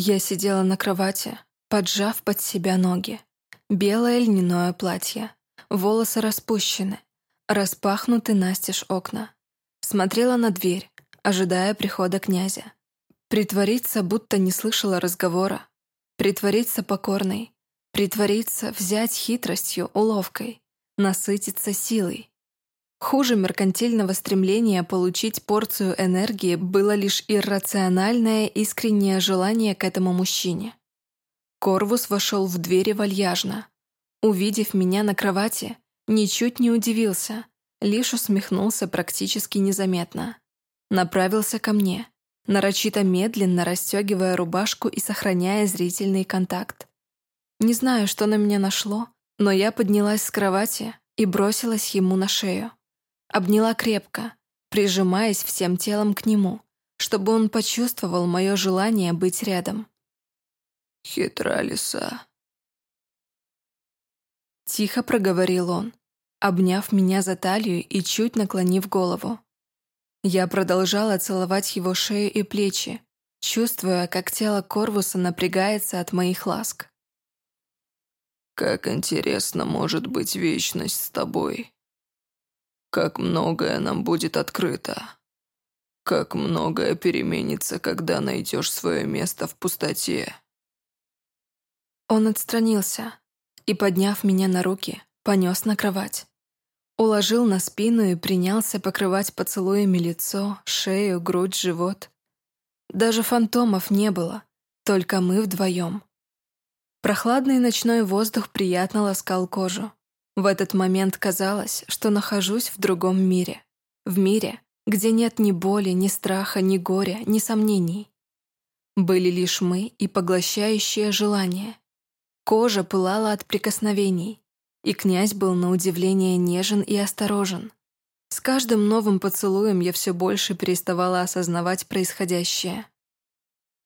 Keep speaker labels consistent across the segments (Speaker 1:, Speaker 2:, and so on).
Speaker 1: Я сидела на кровати, поджав под себя ноги. Белое льняное платье, волосы распущены, распахнуты настежь окна. Смотрела на дверь, ожидая прихода князя. Притвориться, будто не слышала разговора. Притвориться покорной. Притвориться, взять хитростью, уловкой. Насытиться силой. Хуже меркантильного стремления получить порцию энергии было лишь иррациональное искреннее желание к этому мужчине. Корвус вошел в двери вальяжно. Увидев меня на кровати, ничуть не удивился, лишь усмехнулся практически незаметно. Направился ко мне, нарочито медленно расстегивая рубашку и сохраняя зрительный контакт. Не знаю, что на меня нашло, но я поднялась с кровати и бросилась ему на шею. Обняла крепко, прижимаясь всем телом к нему, чтобы он почувствовал мое желание быть рядом.
Speaker 2: «Хитра лиса».
Speaker 1: Тихо проговорил он, обняв меня за талию и чуть наклонив голову. Я продолжала целовать его шею и плечи, чувствуя, как тело Корвуса напрягается от моих ласк.
Speaker 2: «Как интересно может быть вечность с тобой. Как многое нам будет открыто. Как многое переменится, когда найдешь свое место в пустоте».
Speaker 1: Он отстранился и, подняв меня на руки, понес на кровать. Уложил на спину и принялся покрывать поцелуями лицо, шею, грудь, живот. Даже фантомов не было, только мы вдвоем. Прохладный ночной воздух приятно ласкал кожу. В этот момент казалось, что нахожусь в другом мире. В мире, где нет ни боли, ни страха, ни горя, ни сомнений. Были лишь мы и поглощающее желание. Кожа пылала от прикосновений, и князь был на удивление нежен и осторожен. С каждым новым поцелуем я все больше переставала осознавать происходящее.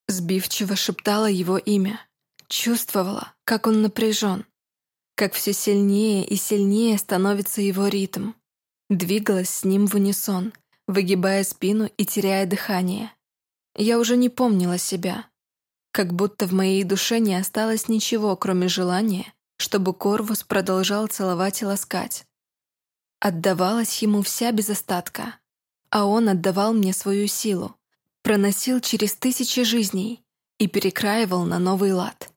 Speaker 1: Сбивчиво шептала его имя, чувствовала, как он напряжен, как все сильнее и сильнее становится его ритм. Двигалась с ним в унисон, выгибая спину и теряя дыхание. Я уже не помнила себя. Как будто в моей душе не осталось ничего, кроме желания чтобы Корвус продолжал целовать и ласкать. Отдавалась ему вся без остатка, а он отдавал мне свою силу, проносил через тысячи жизней и перекраивал на новый лад.